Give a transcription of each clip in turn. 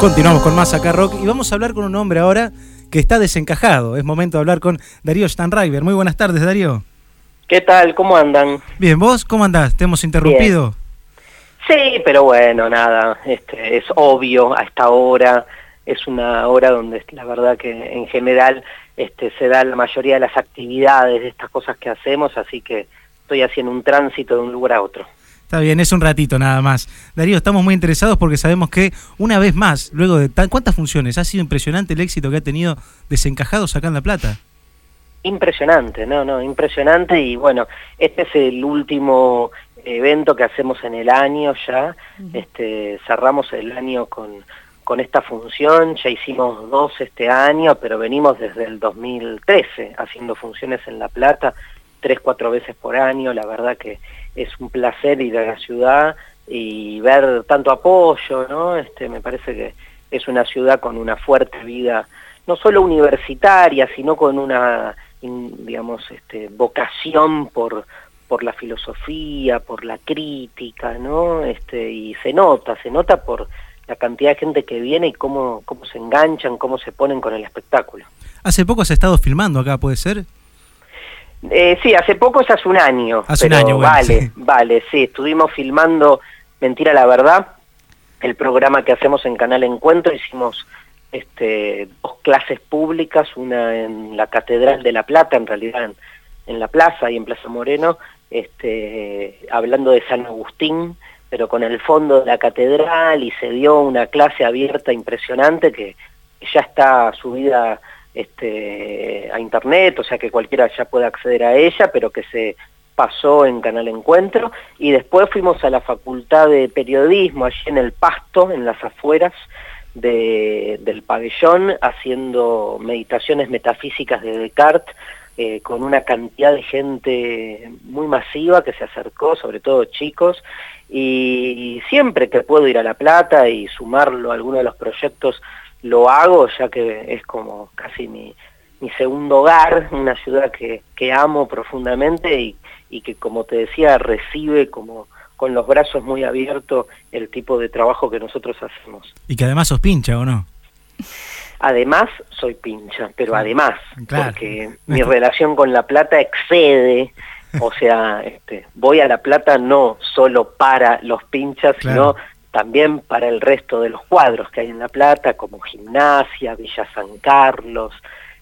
Continuamos con más acá rock y vamos a hablar con un hombre ahora que está desencajado. Es momento de hablar con Darío Stanriver. Muy buenas tardes, Darío. ¿Qué tal? ¿Cómo andan? Bien, ¿vos cómo andás? ¿Te hemos interrumpido? Sí, pero bueno, nada, este, es obvio a esta hora, es una hora donde la verdad que en general este, se da la mayoría de las actividades de estas cosas que hacemos, así que estoy haciendo un tránsito de un lugar a otro. Está bien, es un ratito nada más. Darío, estamos muy interesados porque sabemos que una vez más, luego de cuántas funciones, ha sido impresionante el éxito que ha tenido Desencajados acá en La Plata. Impresionante, no, no, impresionante. Y bueno, este es el último evento que hacemos en el año ya, este, cerramos el año con, con esta función, ya hicimos dos este año, pero venimos desde el 2013 haciendo funciones en La Plata, tres, cuatro veces por año, la verdad que es un placer ir a la ciudad y ver tanto apoyo, ¿no? Este, me parece que es una ciudad con una fuerte vida, no solo universitaria, sino con una, digamos, este, vocación por, por la filosofía, por la crítica, ¿no? Este, y se nota, se nota por la cantidad de gente que viene y cómo, cómo se enganchan, cómo se ponen con el espectáculo. Hace poco has estado filmando acá, ¿puede ser? Eh, sí, hace poco es hace un año. Hace un año, Vale, vale, sí, estuvimos filmando Mentira la Verdad, el programa que hacemos en Canal Encuentro, hicimos este, dos clases públicas, una en la Catedral de La Plata, en realidad en, la plaza y en Plaza Moreno, este, hablando de San Agustín, pero con el fondo de la catedral y se dio una clase abierta impresionante que ya está subida este, a internet, o sea que cualquiera ya puede acceder a ella, pero que se pasó en Canal Encuentro, y después fuimos a la Facultad de Periodismo, allí en el Pasto, en las afueras del pabellón, haciendo meditaciones metafísicas de Descartes, eh, con una cantidad de gente muy masiva que se acercó, sobre todo chicos, y siempre que puedo ir a La Plata y sumarlo a alguno de los proyectos lo hago, ya que es como casi mi, mi segundo hogar, una ciudad que, que amo profundamente y, y, que, como te decía, recibe como con los brazos muy abiertos el tipo de trabajo que nosotros hacemos. Y que además sos pincha, ¿o no? Además, soy pincha, pero además, porque mi relación con La Plata excede, o sea, este, voy a La Plata no solo para los pinchas, sino también para el resto de los cuadros que hay en La Plata, como Gimnasia, Villa San Carlos,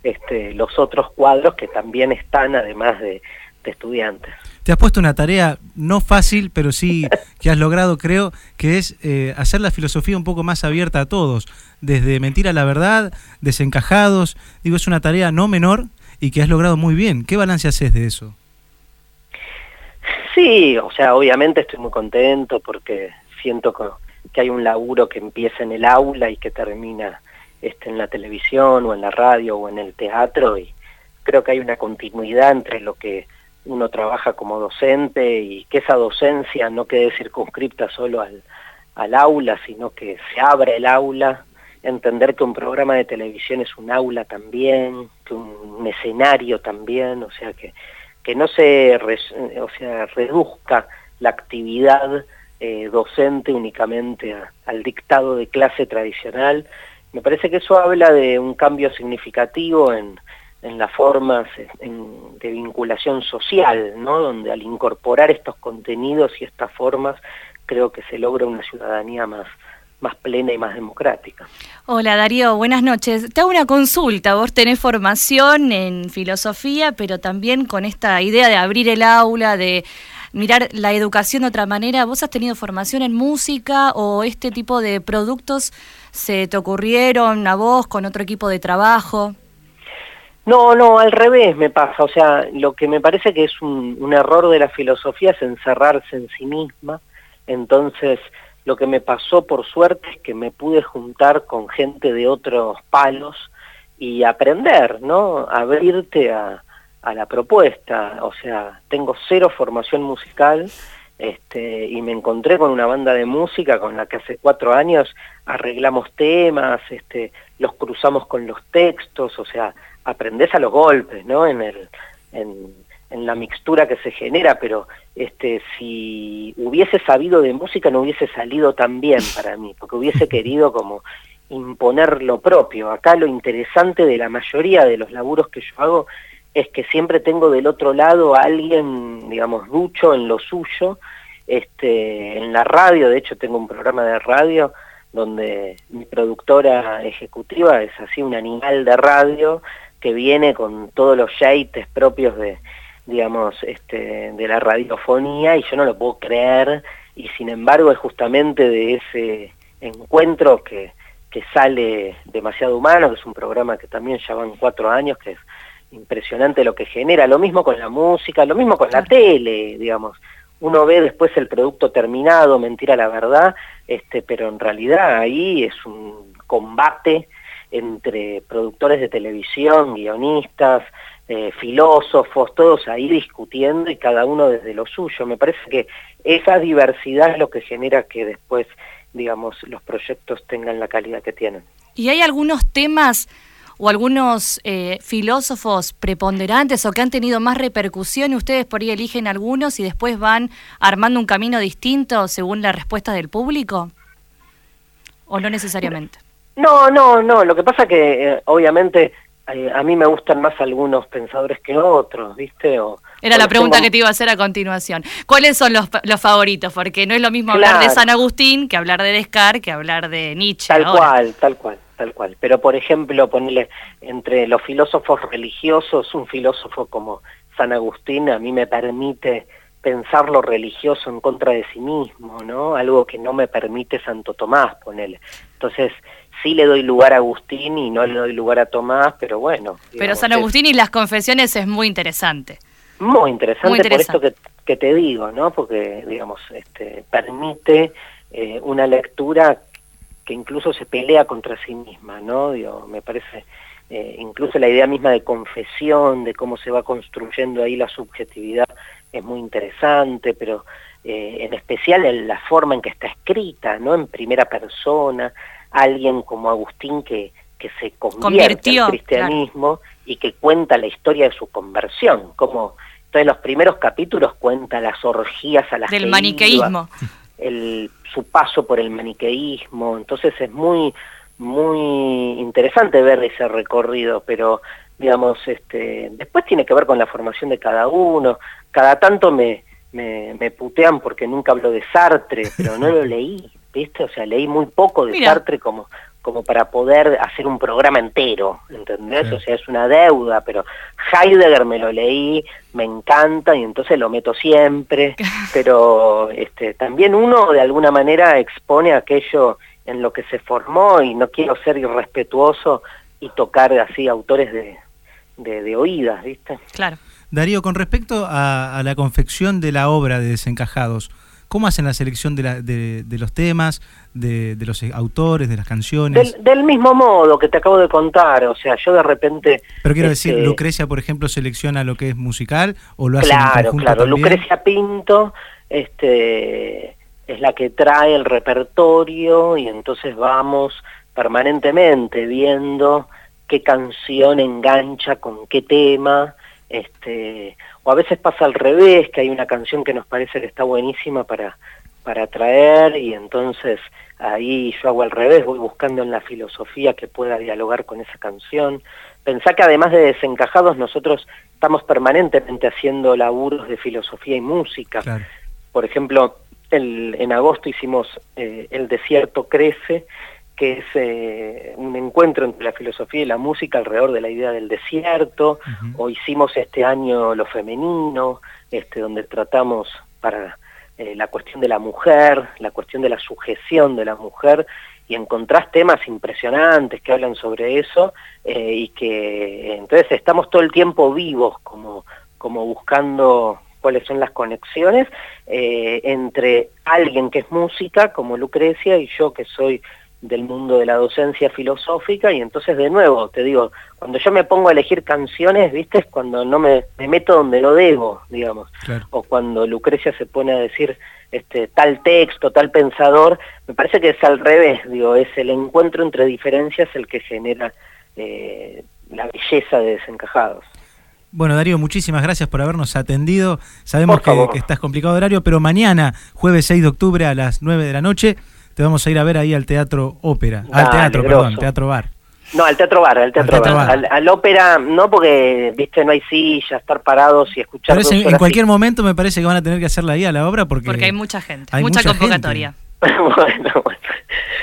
este, los otros cuadros que también están además de, estudiantes. Te has puesto una tarea no fácil, pero sí que has logrado, creo, que es eh, hacer la filosofía un poco más abierta a todos, desde mentira a la verdad, desencajados, digo, es una tarea no menor y que has logrado muy bien. ¿Qué balance haces de eso? Sí, o sea, obviamente estoy muy contento porque siento que, hay un laburo que empieza en el aula y que termina este, en la televisión o en la radio o en el teatro y creo que hay una continuidad entre lo que uno trabaja como docente y que esa docencia no quede circunscripta solo al, al aula, sino que se abra el aula, entender que un programa de televisión es un aula también, que un, escenario también, o sea que, que no se o sea, reduzca la actividad eh, docente únicamente al dictado de clase tradicional. Me parece que eso habla de un cambio significativo en, en las formas de vinculación social, ¿no? donde al incorporar estos contenidos y estas formas creo que se logra una ciudadanía más, más plena y más democrática. Hola Darío, buenas noches. Te hago una consulta. Vos tenés formación en filosofía, pero también con esta idea de abrir el aula, de mirar la educación de otra manera. ¿Vos has tenido formación en música o este tipo de productos se te ocurrieron a vos con otro equipo de trabajo? No, no, al revés me pasa. O sea, lo que me parece que es un, error de la filosofía es encerrarse en sí misma. Entonces, lo que me pasó por suerte es que me pude juntar con gente de otros palos y aprender, ¿no? Abrirte a, a la propuesta, o sea, tengo cero formación musical este, y me encontré con una banda de música con la que hace cuatro años arreglamos temas, este, los cruzamos con los textos, o sea, aprendes a los golpes, ¿no? En, el, en, en la mixtura que se genera, pero este, si hubiese sabido de música no hubiese salido tan bien para mí, porque hubiese querido como imponer lo propio. Acá lo interesante de la mayoría de los laburos que yo hago es que siempre tengo del otro lado a alguien, digamos, ducho en lo suyo. Este, en la radio, de hecho tengo un programa de radio donde mi productora ejecutiva es así un animal de radio que viene con todos los yates propios de, digamos, este, de la radiofonía y yo no lo puedo creer y sin embargo es justamente de ese encuentro que, que sale demasiado humano, que es un programa que también ya van cuatro años, que es impresionante lo que genera, lo mismo con la música, lo mismo con la tele, digamos, uno ve después el producto terminado, mentira la verdad, este, pero en realidad ahí es un combate entre productores de televisión, guionistas, eh, filósofos, todos ahí discutiendo y cada uno desde lo suyo. Me parece que esa diversidad es lo que genera que después, digamos, los proyectos tengan la calidad que tienen. ¿Y hay algunos temas o algunos eh, filósofos preponderantes o que han tenido más repercusión y ustedes por ahí eligen algunos y después van armando un camino distinto según la respuesta del público? ¿O no necesariamente? No, no, no. Lo que pasa que eh, obviamente eh, a mí me gustan más algunos pensadores que otros, ¿viste? O, Era la pregunta que te iba a hacer a continuación. ¿Cuáles son los, los favoritos? Porque no es lo mismo hablar de San Agustín que hablar de Descartes, que hablar de Nietzsche. Tal cual, tal cual tal cual. Pero por ejemplo, ponerle entre los filósofos religiosos, un filósofo como San Agustín a mí me permite pensar lo religioso en contra de sí mismo, ¿no? Algo que no me permite Santo Tomás, ponele. Entonces, sí le doy lugar a Agustín y no le doy lugar a Tomás, pero bueno. pero San Agustín y las confesiones es muy interesante. Muy interesante, por esto que, que, te digo, ¿no? Porque, digamos, este, permite eh, una lectura que incluso se pelea contra sí misma, ¿no? Digo, me parece, eh, incluso la idea misma de confesión, de cómo se va construyendo ahí la subjetividad, es muy interesante, pero eh, en especial en la forma en que está escrita, ¿no? En primera persona, alguien como Agustín que, que se convierte al cristianismo y que cuenta la historia de su conversión, como entonces los primeros capítulos cuenta las orgías a las del maniqueísmo el, su paso por el maniqueísmo, entonces es muy, muy interesante ver ese recorrido, pero digamos, este, después tiene que ver con la formación de cada uno, cada tanto me, me, me putean porque nunca hablo de Sartre, pero no lo leí, ¿viste? O sea, leí muy poco de Sartre como, como para poder hacer un programa entero, ¿entendés? O sea, es una deuda, pero Heidegger me lo leí, me encanta y entonces lo meto siempre, pero este, también uno de alguna manera expone aquello en lo que se formó y no quiero ser irrespetuoso y tocar así autores de, de, oídas, ¿viste? Claro. Darío, con respecto a, a la confección de la obra de Desencajados, ¿Cómo hacen la selección de, la, de, los temas, de, los autores, de las canciones? Del, mismo modo que te acabo de contar, o sea, yo de repente... Pero quiero decir, este, Lucrecia, por ejemplo, selecciona lo que es musical o lo hace Claro, en claro, Lucrecia Pinto este, es la que trae el repertorio y entonces vamos permanentemente viendo qué canción engancha con qué tema, este, o a veces pasa al revés, que hay una canción que nos parece que está buenísima para, para traer y entonces ahí yo hago al revés, voy buscando en la filosofía que pueda dialogar con esa canción. Pensá que además de desencajados nosotros estamos permanentemente haciendo laburos de filosofía y música. Por ejemplo, el, en agosto hicimos eh, El desierto crece, que es eh, un encuentro entre la filosofía y la música alrededor de la idea del desierto, o hicimos este año Lo Femenino, este, donde tratamos para eh, la cuestión de la mujer, la cuestión de la sujeción de la mujer, y encontrás temas impresionantes que hablan sobre eso, eh, y que entonces estamos todo el tiempo vivos, como, como buscando cuáles son las conexiones entre alguien que es música, como Lucrecia, y yo que soy del mundo de la docencia filosófica y entonces de nuevo, te digo, cuando yo me pongo a elegir canciones, viste, es cuando no me, meto donde lo debo, digamos, o cuando Lucrecia se pone a decir este tal texto, tal pensador, me parece que es al revés, digo, es el encuentro entre diferencias el que genera eh, la belleza de desencajados. Bueno, Darío, muchísimas gracias por habernos atendido. Sabemos que, que, estás complicado horario, pero mañana, jueves 6 de octubre a las 9 de la noche, te vamos a ir a ver ahí al Teatro Ópera. al Teatro, grosso. perdón, Teatro Bar. No, al Teatro Bar, al Teatro, Teatro Bar. Bar. Al, al ópera, no porque, viste, no hay silla, estar parados y escuchar Pero en, cualquier momento me parece que van a tener que hacerla ahí a la obra porque, Porque hay mucha gente, hay mucha, mucha convocatoria. bueno, bueno.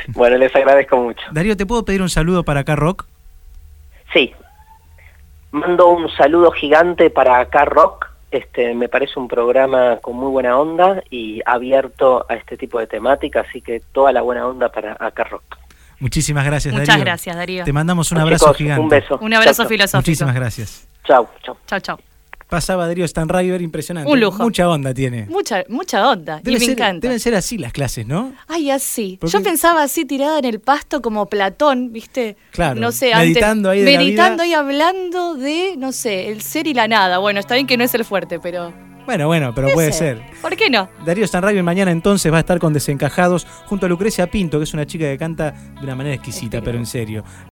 Bueno, les agradezco mucho. Darío, ¿te puedo pedir un saludo para acá Rock? Sí. Mando un saludo gigante para acá Rock. Este, me parece un programa con muy buena onda y abierto a este tipo de temática, así que toda la buena onda para acá Rock. Muchísimas gracias, Muchas Darío. gracias, Darío. Te mandamos un Chicos, abrazo gigante. Un beso. Un abrazo Chau, chau. filosófico. Muchísimas gracias. Chau, chau. Chau, chau. Pasaba Darío Stanriver, impresionante. Un lujo. Mucha onda tiene. Mucha, mucha onda. y me ser, encanta. deben ser así las clases, ¿no? Ay, así. Porque- Yo pensaba así tirada en el pasto como Platón, ¿viste? Claro, No sé, meditando ahí de la meditando vida. y hablando de, no sé, el ser y la nada. Bueno, está bien que no es el fuerte, pero Bueno, bueno, pero puede ser. ¿Por qué no? Darío Stanriver mañana entonces va a estar con Desencajados junto a Lucrecia Pinto, que es una chica que canta de una manera exquisita, pero en serio.